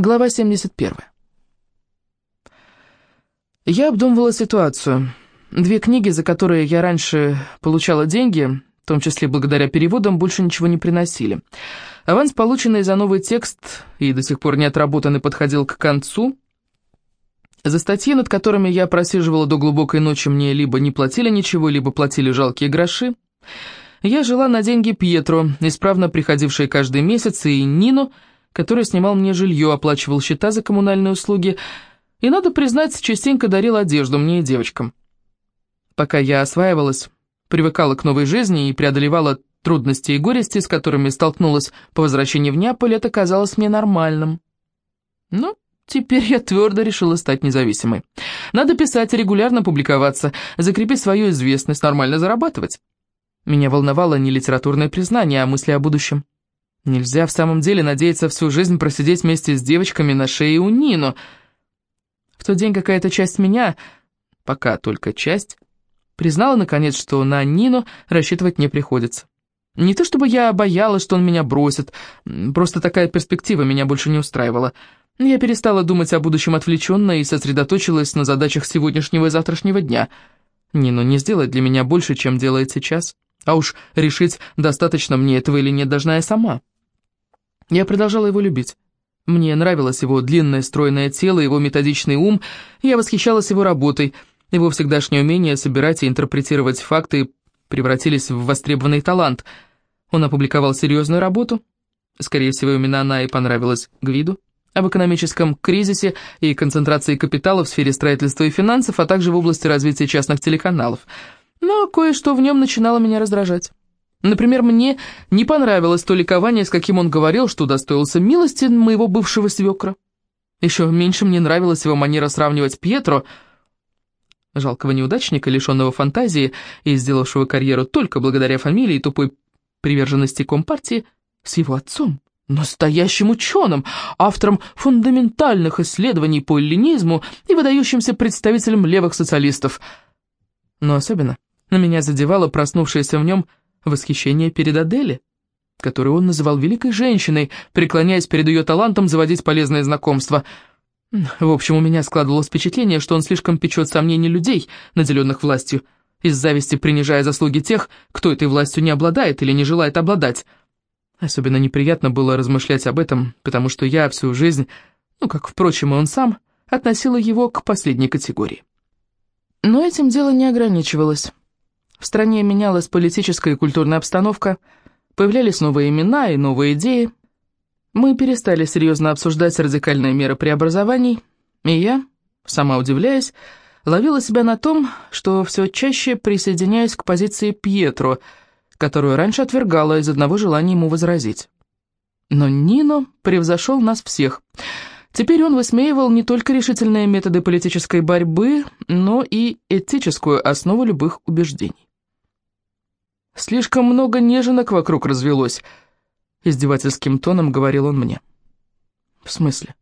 Глава 71. Я обдумывала ситуацию. Две книги, за которые я раньше получала деньги, в том числе благодаря переводам, больше ничего не приносили. Аванс, полученный за новый текст и до сих пор не отработанный, подходил к концу. За статьи, над которыми я просиживала до глубокой ночи, мне либо не платили ничего, либо платили жалкие гроши. Я жила на деньги Пьетро, исправно приходившей каждый месяц, и Нину – который снимал мне жилье, оплачивал счета за коммунальные услуги и, надо признать, частенько дарил одежду мне и девочкам. Пока я осваивалась, привыкала к новой жизни и преодолевала трудности и горести, с которыми столкнулась по возвращении в Неаполь, это казалось мне нормальным. Но теперь я твердо решила стать независимой. Надо писать, регулярно публиковаться, закрепить свою известность, нормально зарабатывать. Меня волновало не литературное признание, а мысли о будущем. Нельзя в самом деле надеяться всю жизнь просидеть вместе с девочками на шее у Нину. В тот день какая-то часть меня, пока только часть, признала наконец, что на Нину рассчитывать не приходится. Не то чтобы я боялась, что он меня бросит, просто такая перспектива меня больше не устраивала. Я перестала думать о будущем отвлеченно и сосредоточилась на задачах сегодняшнего и завтрашнего дня. Нину не сделает для меня больше, чем делает сейчас. А уж решить, достаточно мне этого или нет, должна я сама. Я продолжала его любить. Мне нравилось его длинное стройное тело, его методичный ум, я восхищалась его работой. Его всегдашнее умение собирать и интерпретировать факты превратились в востребованный талант. Он опубликовал серьезную работу, скорее всего, именно она и понравилась Гвиду, об экономическом кризисе и концентрации капитала в сфере строительства и финансов, а также в области развития частных телеканалов. Но кое-что в нем начинало меня раздражать. Например, мне не понравилось то ликование, с каким он говорил, что удостоился милости моего бывшего свекра. Еще меньше мне нравилась его манера сравнивать Пьетро, жалкого неудачника, лишенного фантазии и сделавшего карьеру только благодаря фамилии и тупой приверженности Компартии, с его отцом, настоящим ученым, автором фундаментальных исследований по эллинизму и выдающимся представителем левых социалистов. Но особенно на меня задевало проснувшееся в нем восхищение перед Адели, которую он называл великой женщиной, преклоняясь перед ее талантом заводить полезные знакомства. В общем, у меня складывалось впечатление, что он слишком печет сомнения людей, наделенных властью, из зависти принижая заслуги тех, кто этой властью не обладает или не желает обладать. Особенно неприятно было размышлять об этом, потому что я всю жизнь, ну, как, впрочем, и он сам, относила его к последней категории. Но этим дело не ограничивалось. В стране менялась политическая и культурная обстановка, появлялись новые имена и новые идеи. Мы перестали серьезно обсуждать радикальные меры преобразований, и я, сама удивляясь, ловила себя на том, что все чаще присоединяюсь к позиции Пьетро, которую раньше отвергала из одного желания ему возразить. Но Нино превзошел нас всех. Теперь он высмеивал не только решительные методы политической борьбы, но и этическую основу любых убеждений. Слишком много неженок вокруг развелось», — издевательским тоном говорил он мне. «В смысле?»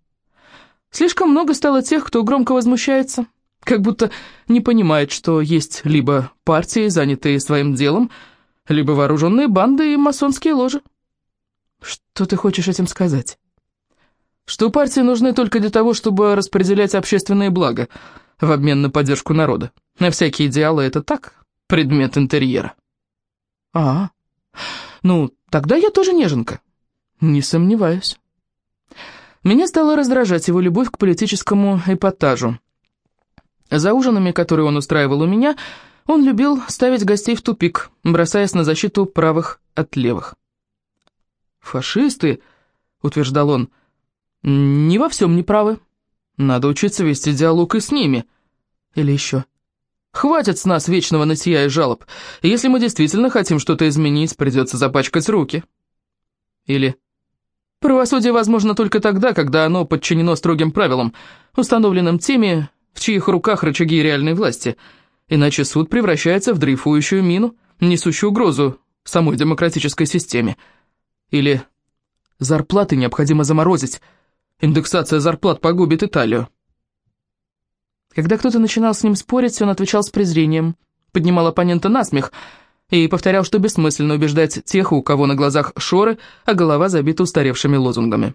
«Слишком много стало тех, кто громко возмущается, как будто не понимает, что есть либо партии, занятые своим делом, либо вооруженные банды и масонские ложи». «Что ты хочешь этим сказать?» «Что партии нужны только для того, чтобы распределять общественные блага в обмен на поддержку народа. А всякие идеалы — это так, предмет интерьера». «А, ну, тогда я тоже неженка». «Не сомневаюсь». Меня стало раздражать его любовь к политическому эпатажу. За ужинами, которые он устраивал у меня, он любил ставить гостей в тупик, бросаясь на защиту правых от левых. «Фашисты», — утверждал он, — «не во всем не правы. Надо учиться вести диалог и с ними». Или еще Хватит с нас вечного нытья и жалоб. Если мы действительно хотим что-то изменить, придется запачкать руки. Или правосудие возможно только тогда, когда оно подчинено строгим правилам, установленным теми, в чьих руках рычаги реальной власти. Иначе суд превращается в дрейфующую мину, несущую угрозу самой демократической системе. Или зарплаты необходимо заморозить. Индексация зарплат погубит Италию. Когда кто-то начинал с ним спорить, он отвечал с презрением, поднимал оппонента на смех и повторял, что бессмысленно убеждать тех, у кого на глазах шоры, а голова забита устаревшими лозунгами.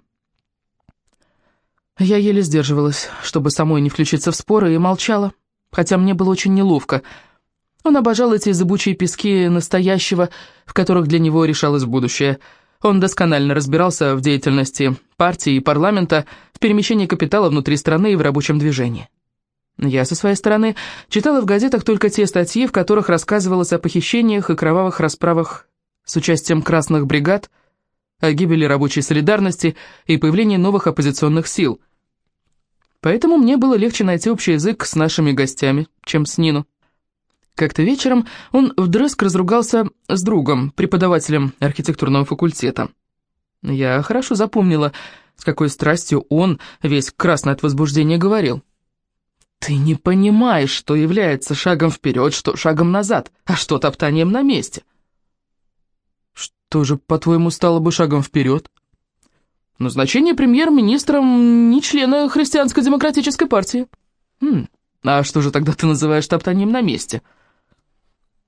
Я еле сдерживалась, чтобы самой не включиться в споры, и молчала, хотя мне было очень неловко. Он обожал эти зыбучие пески настоящего, в которых для него решалось будущее. Он досконально разбирался в деятельности партии и парламента, в перемещении капитала внутри страны и в рабочем движении. Я, со своей стороны, читала в газетах только те статьи, в которых рассказывалось о похищениях и кровавых расправах с участием красных бригад, о гибели рабочей солидарности и появлении новых оппозиционных сил. Поэтому мне было легче найти общий язык с нашими гостями, чем с Нину. Как-то вечером он вдрызг разругался с другом, преподавателем архитектурного факультета. Я хорошо запомнила, с какой страстью он, весь красный от возбуждения, говорил. «Ты не понимаешь, что является шагом вперед, что шагом назад, а что топтанием на месте». «Что же, по-твоему, стало бы шагом вперед?» «Назначение премьер-министром не члена Христианско-демократической партии». «Хм, а что же тогда ты называешь топтанием на месте?»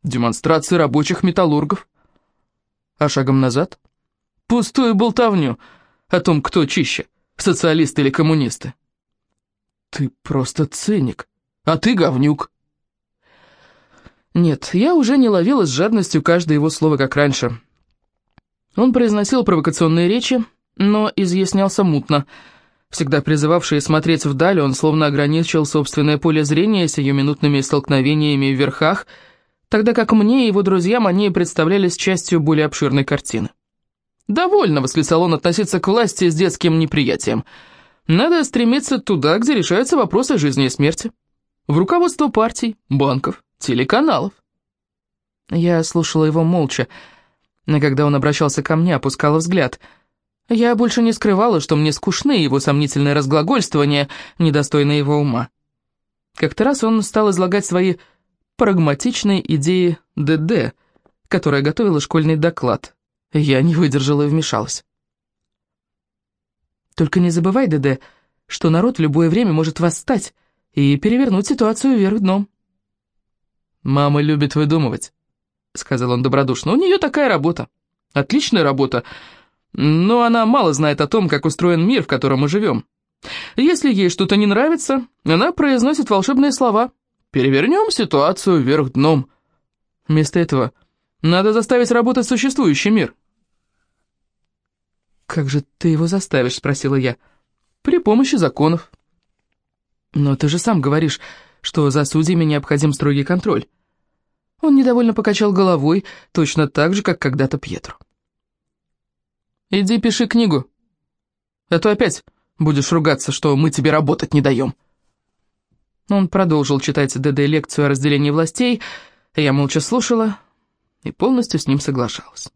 демонстрации рабочих металлургов. А шагом назад? Пустую болтовню о том, кто чище, социалисты или коммунисты. Ты просто циник, а ты говнюк. Нет, я уже не ловила с жадностью каждое его слово, как раньше. Он произносил провокационные речи, но изъяснялся мутно. Всегда призывавший смотреть вдаль, он словно ограничил собственное поле зрения сиюминутными столкновениями в верхах — тогда как мне и его друзьям они представлялись частью более обширной картины. «Довольно», — восклицал он, — «относиться к власти с детским неприятием. Надо стремиться туда, где решаются вопросы жизни и смерти. В руководство партий, банков, телеканалов». Я слушала его молча, но когда он обращался ко мне, опускала взгляд. Я больше не скрывала, что мне скучны его сомнительные разглагольствования, недостойные его ума. Как-то раз он стал излагать свои прагматичной идеи ДД, которая готовила школьный доклад. Я не выдержала и вмешалась. Только не забывай, ДД, что народ в любое время может восстать и перевернуть ситуацию вверх дном. «Мама любит выдумывать», — сказал он добродушно. «У нее такая работа. Отличная работа. Но она мало знает о том, как устроен мир, в котором мы живем. Если ей что-то не нравится, она произносит волшебные слова — Перевернем ситуацию вверх дном. Вместо этого надо заставить работать существующий мир. «Как же ты его заставишь?» — спросила я. «При помощи законов». «Но ты же сам говоришь, что за судьями необходим строгий контроль». Он недовольно покачал головой, точно так же, как когда-то Пьетро. «Иди пиши книгу, а то опять будешь ругаться, что мы тебе работать не даем». Он продолжил читать ДД лекцию о разделении властей, я молча слушала и полностью с ним соглашалась.